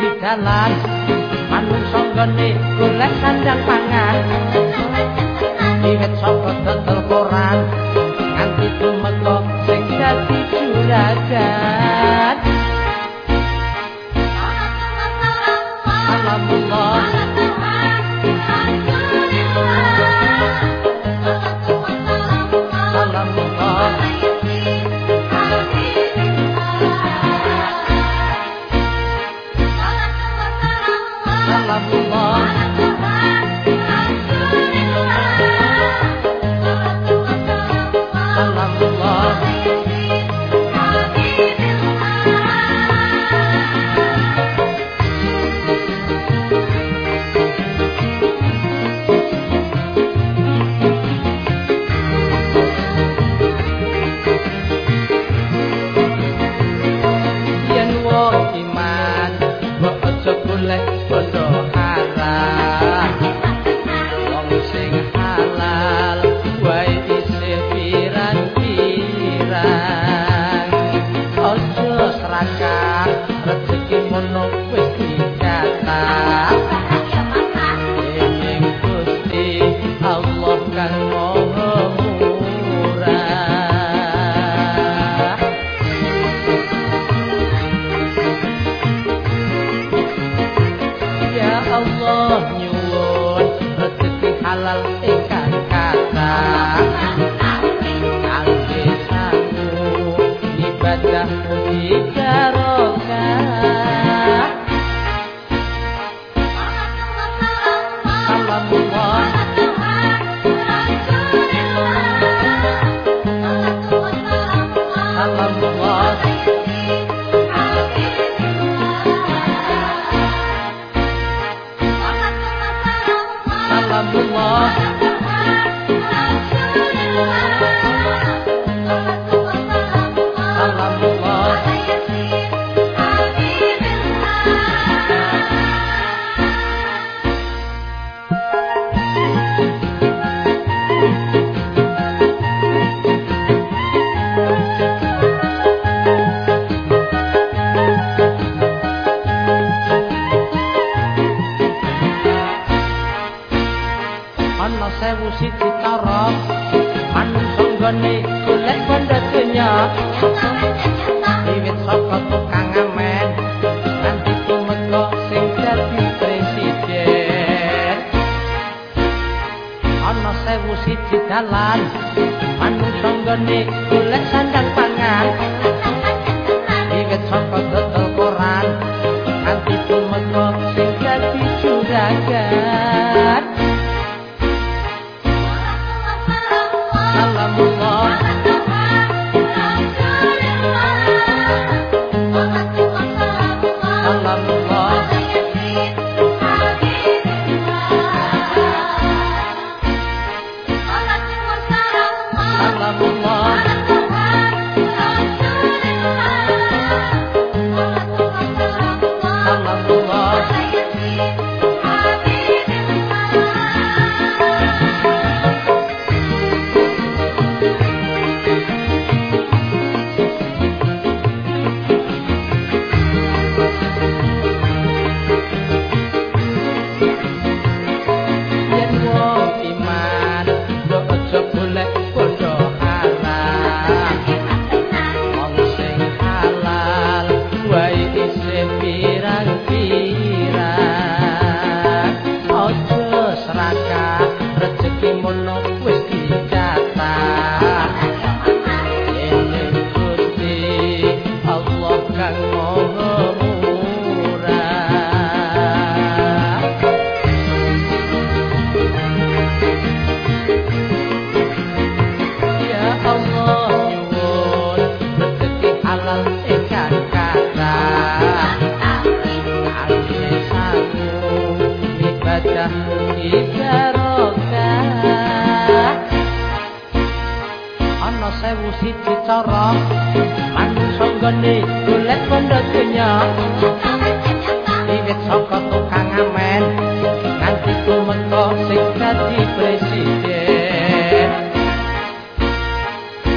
siji dalan Manungsa nggone golek sandang pangan. Iwet saka dodol koran. Nanti tumeka sing dadi juragan Alhamdulillah ibadah Come. Siji cara. Manungsa nggone golek pondok dunya wiwit saka tukang amen. Nganti tumeka sing dadi presiden.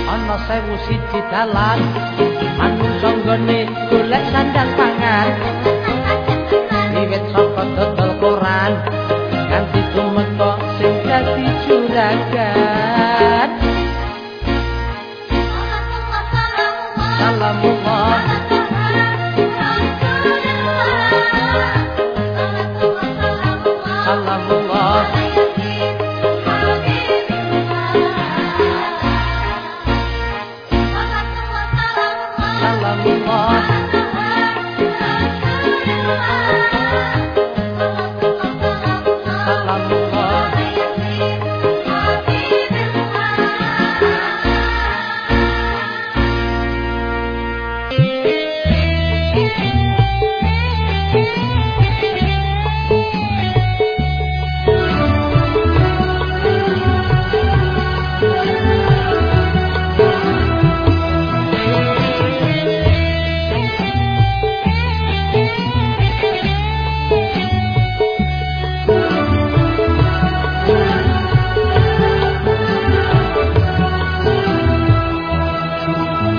Ana sewu siji dalan. Manungsa nggone golek sandang pangan wiwit saka dodol koran. Nganti tumeka sing dadi juragan salamullah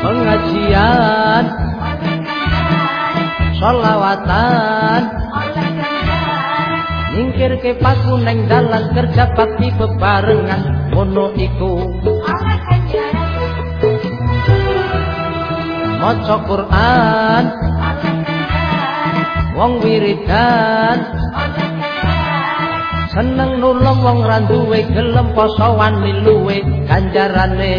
pengajian solawatan nyingkir ke paku neng dalan kerja bakti bebarengan ngono iku. Maca Quran wong wiridan. Seneng nulung wong randuwe gelem posowan miluwe ganjarane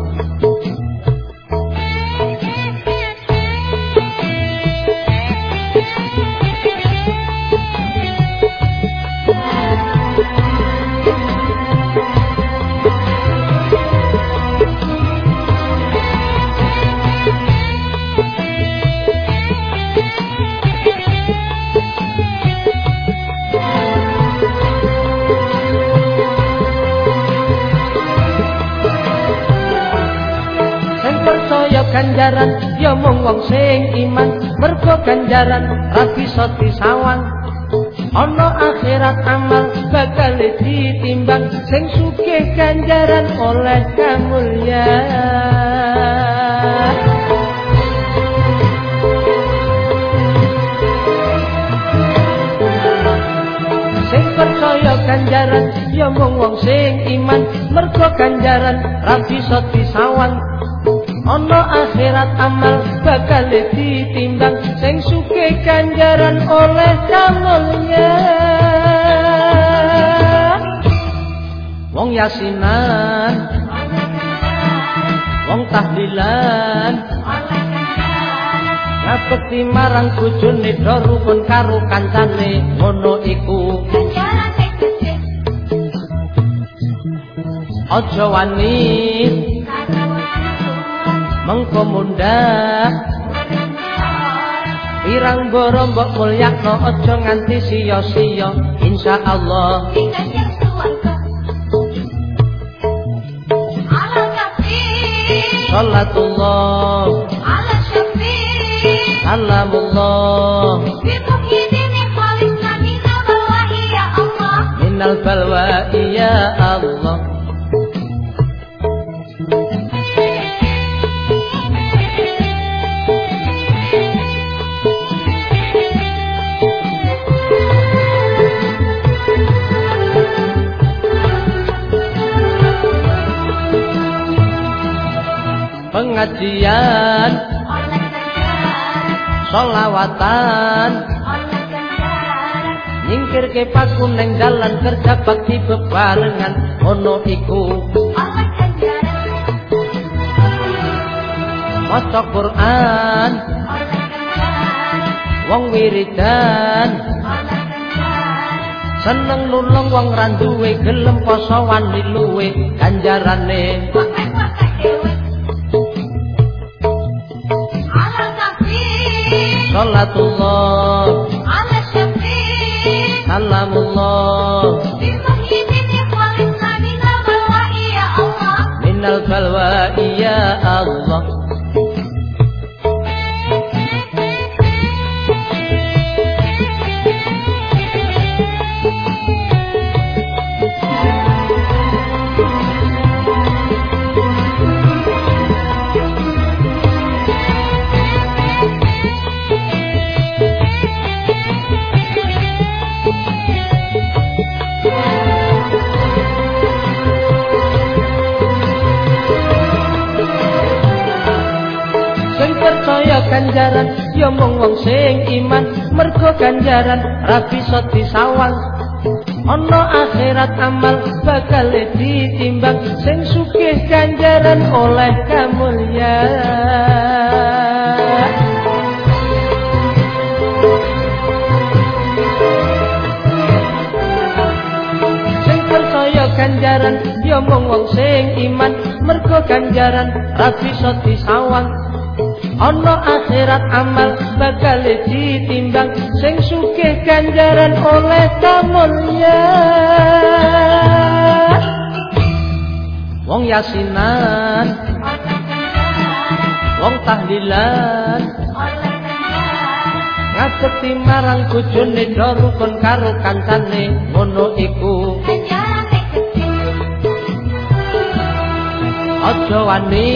ganjaran. Ya mung wong sing iman mergo ganjaran. Ra bisa disawang ana akhirat amal bakal ditimbang. Sing sugih ganjaran oleh kamulyan percaya ganjaran ya mung wong sing iman mergo ganjaran. Ra bisa disawang ana akhirat amal bakal ditimbang sing suke ganjaran oleh kamulyan wong yasinan wong tahlilan ngabekti marang bojone do rukun karo kancane ngono iku. Aja wani mengko mundak pirang boro mbok mulyakno aja nganti sia-sia insyaallah salatullah. Salamullah. Minal balwa ya Allah pengajian solawatan nyingkir ke paku neng dalan kerja bakti bebarengan ono iku. Maca Quran wong wiridan. Seneng nulung wong randuwe gelem poso wani luwe ganjarane Salatullah. Ala syafi Salamullah. Minal balwa ya Allah ganjaran. Ya mung wong sing iman mergo ganjaran. Ra bisa disawang ana akhirat amal bakal ditimbang. Sing sugih ganjaran oleh kamulyan sing percaya ganjaran ya mung wong sing iman mergo ganjaran. Ra bisa disawang ana akhirat amal bakal ditimbang sing sugih ganjaran oleh kamulya wong yasinan wong tahlilan ngajeti marang bojone rukun karo kancane ngono iku. Aja wani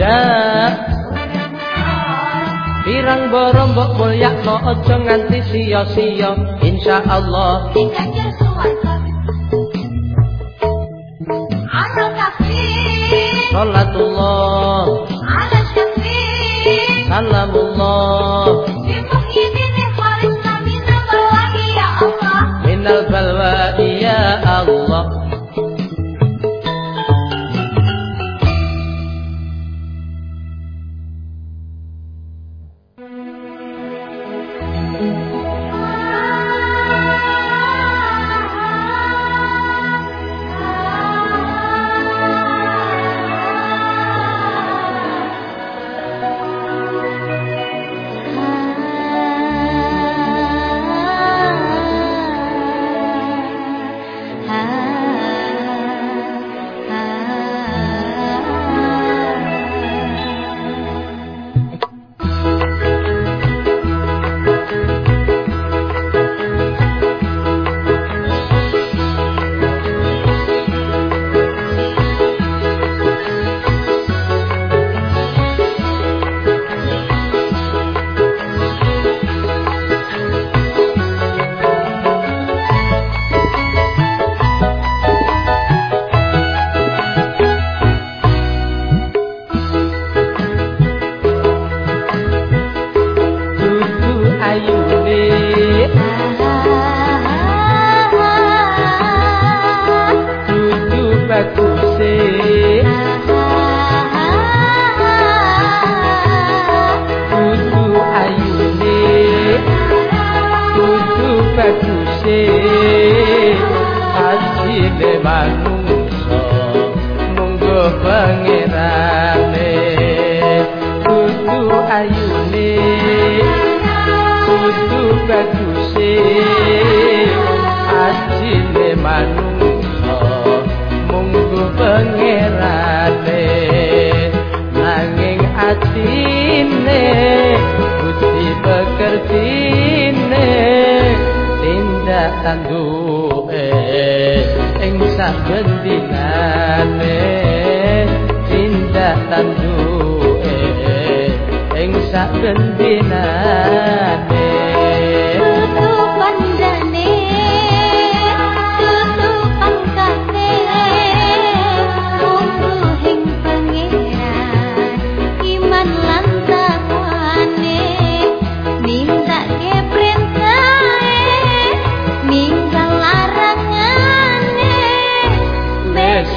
mundak pirang boro mbok mulyakno aja nganti sia-sia insyaallah. Salatullah. Ala syafi Salamullah e ing saben dinane tindakan duwe ing saben dinane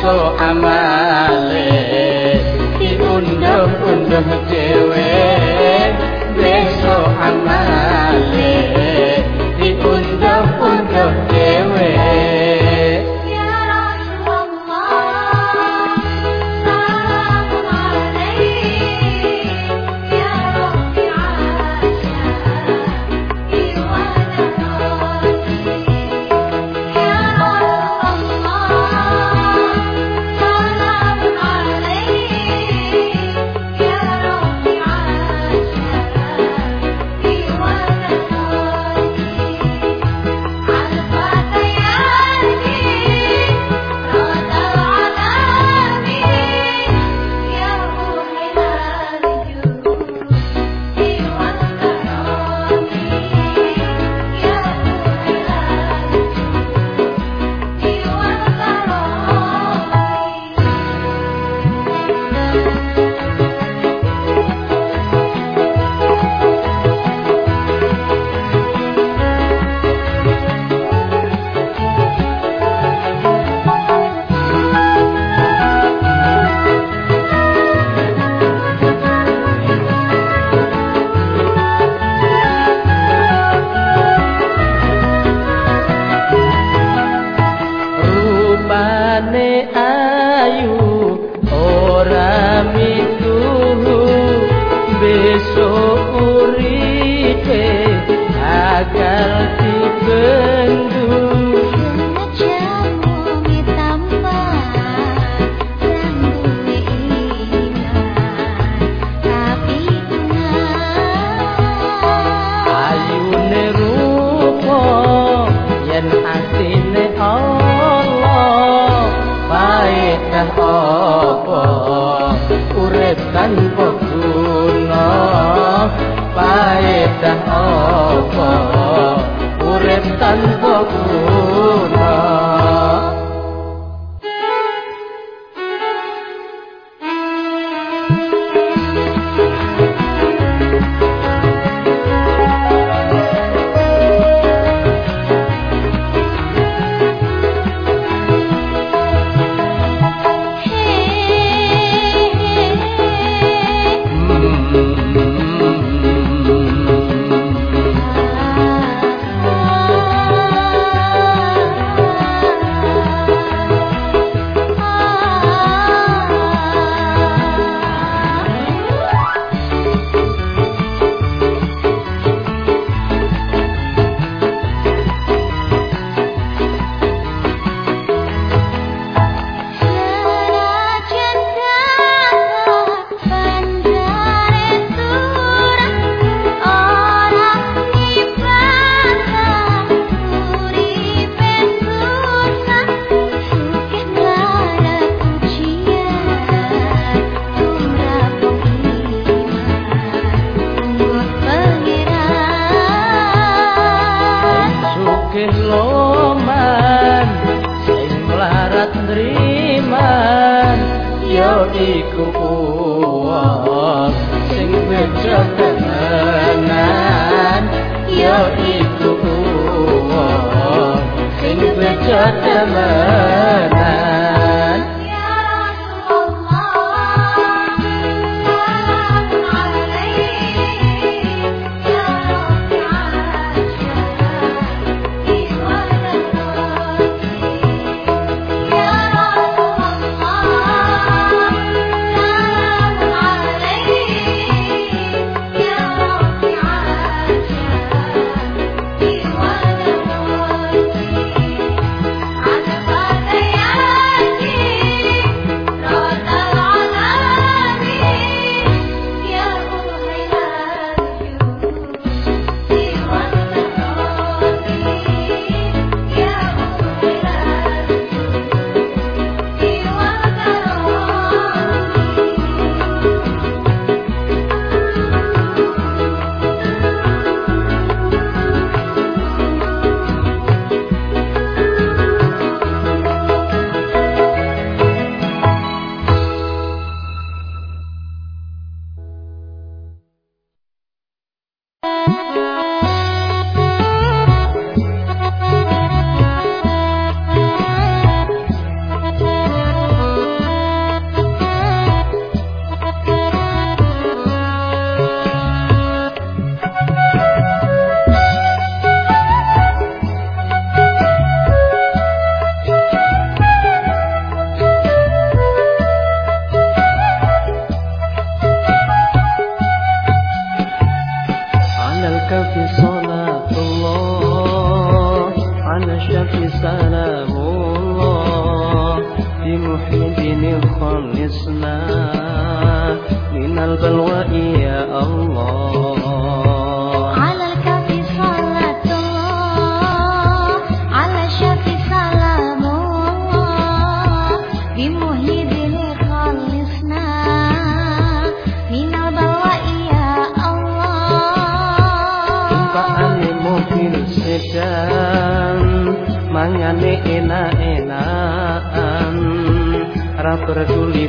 unduh dhewe besok amal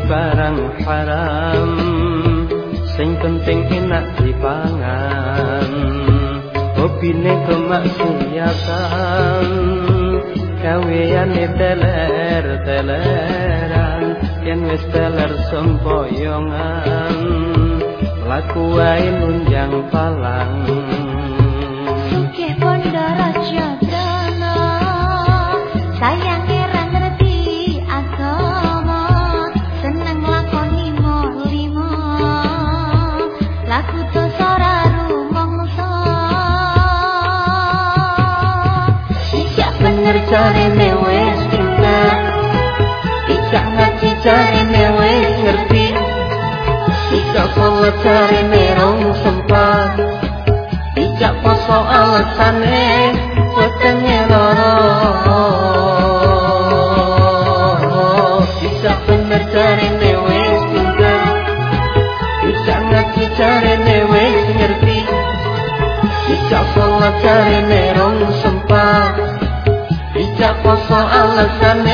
barang haram sing penting enak dipangan. Opine kemaksiatan kawiyane teler teleran yen wis teler sempoyongan. Laku ae nunjang palang. carine rong sempat. Ijak poso alasane wetenge loro. Bisa bener carine wis pinter Bisa ngerti carine wis ngerti. Bisa pola carine rong sempat. Ijak poso alasane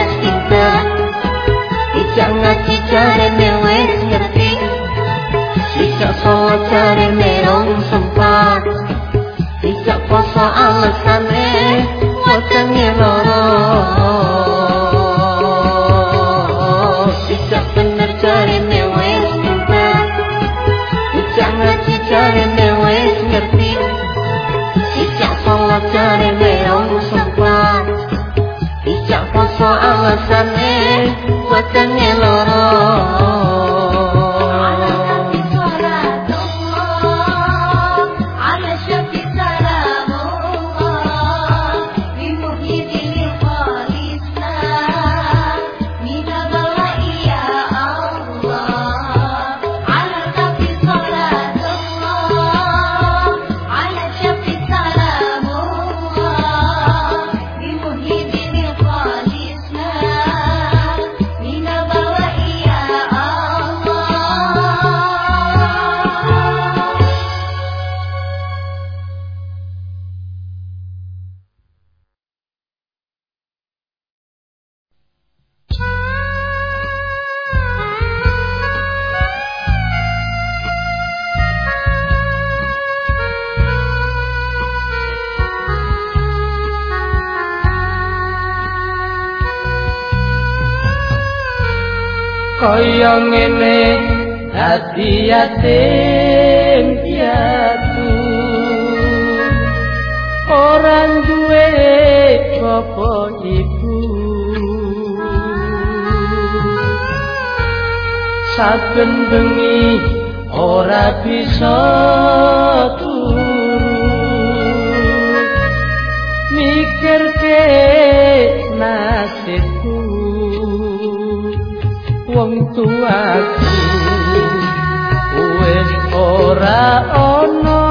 carane wis ngerti Ijak sholat carane rong sempat Ijak poso alesane wetenge loro Ijak bener carane wis kita Ijak ngaji carane wis ngerti Ijak sholat carane rong sempat Ijak poso alasane ngene dadi yatim piatu. Ora duwe bapa ibu. Saben bengi ora bisa turu. Mikirke wong tuaku. Wis ora ana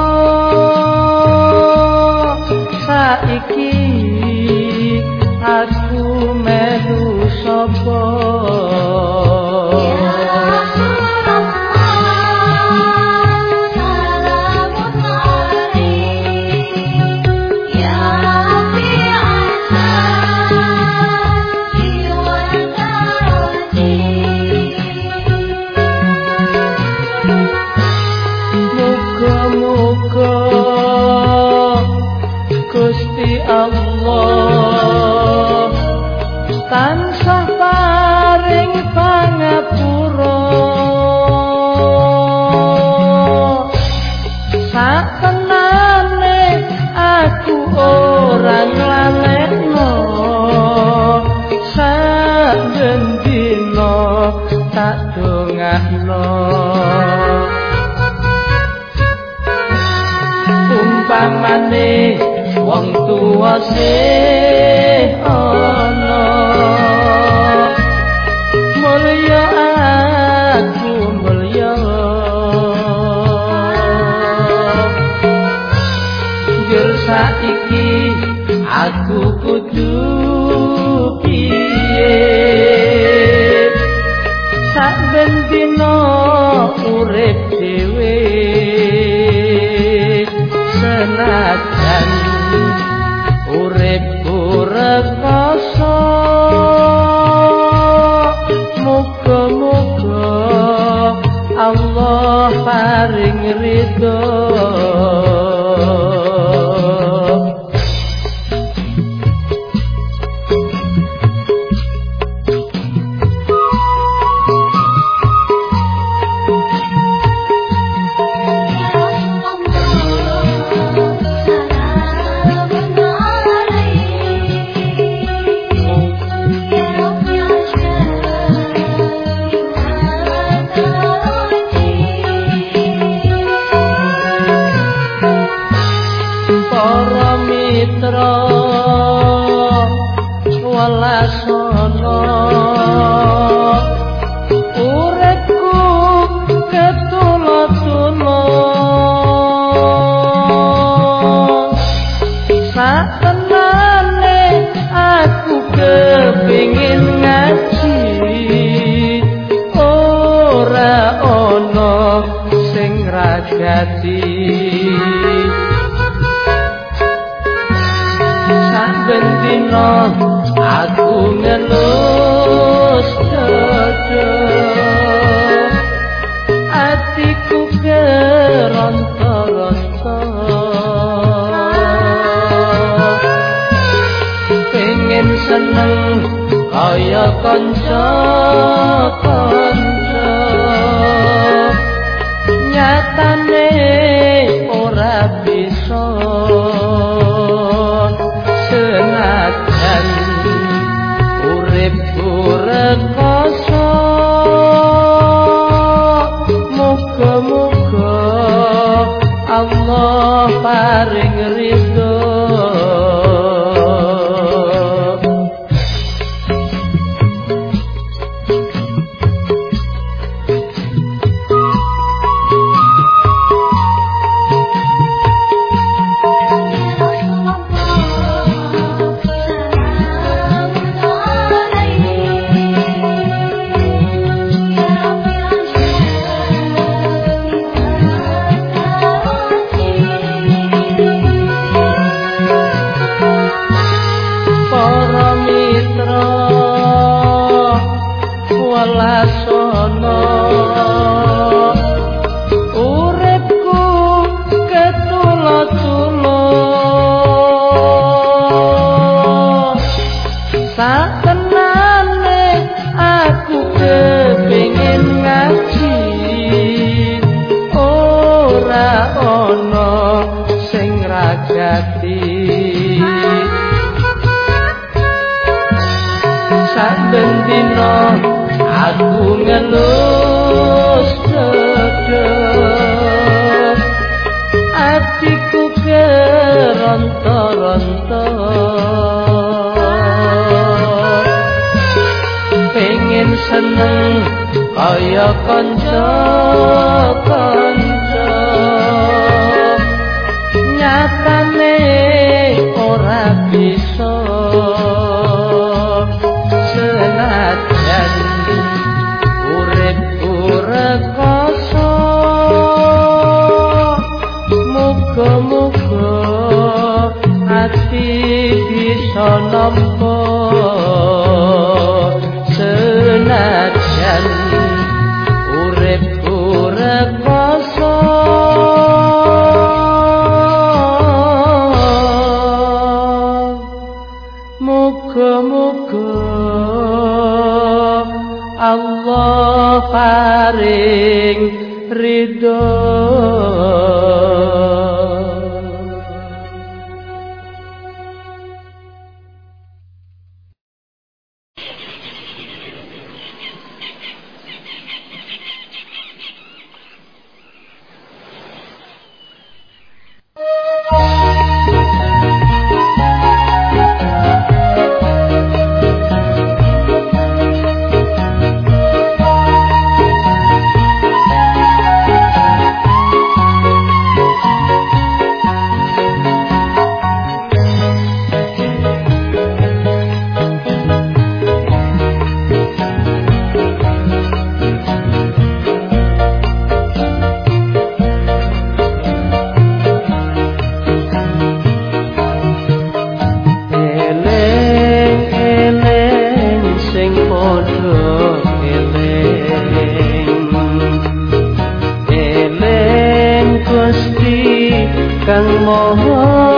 كالمهار.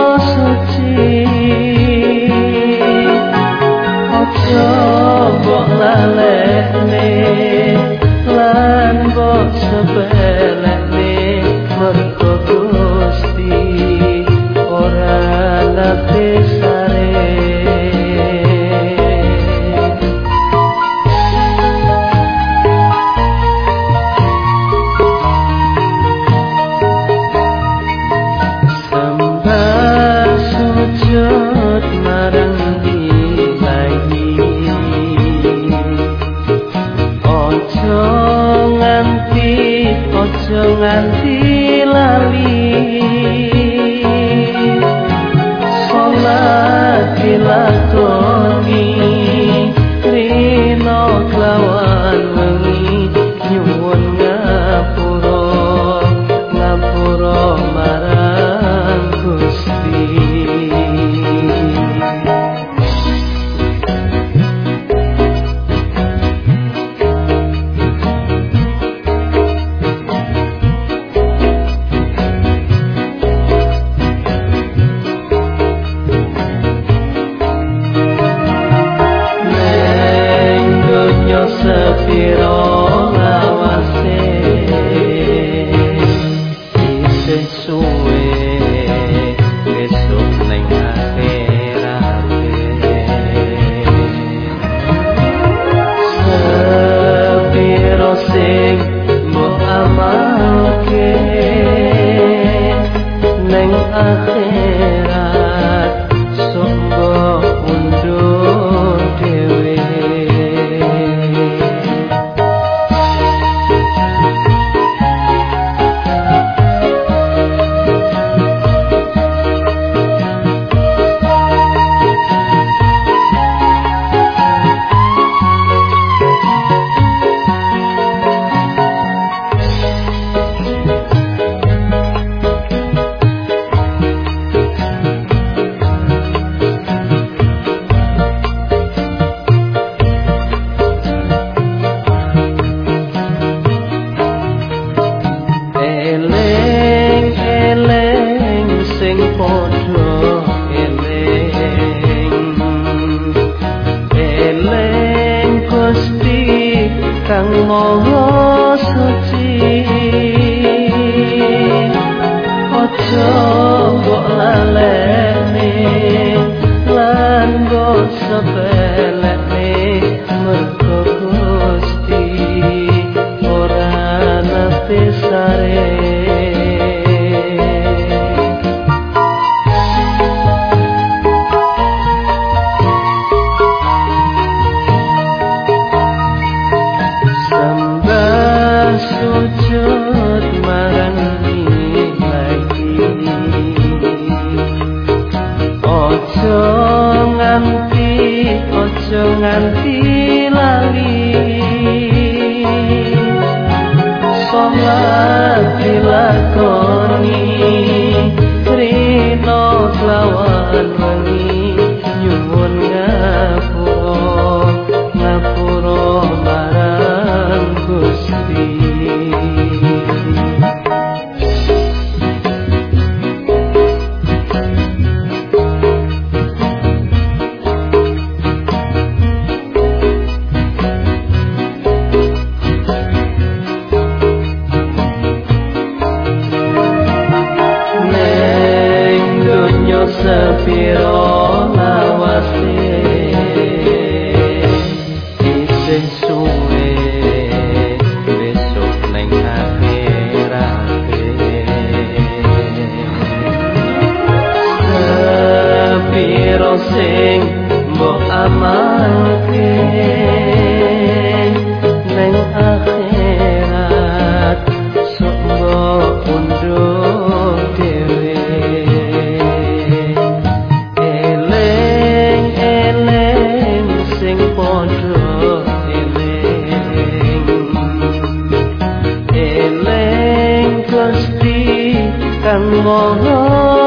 Oh.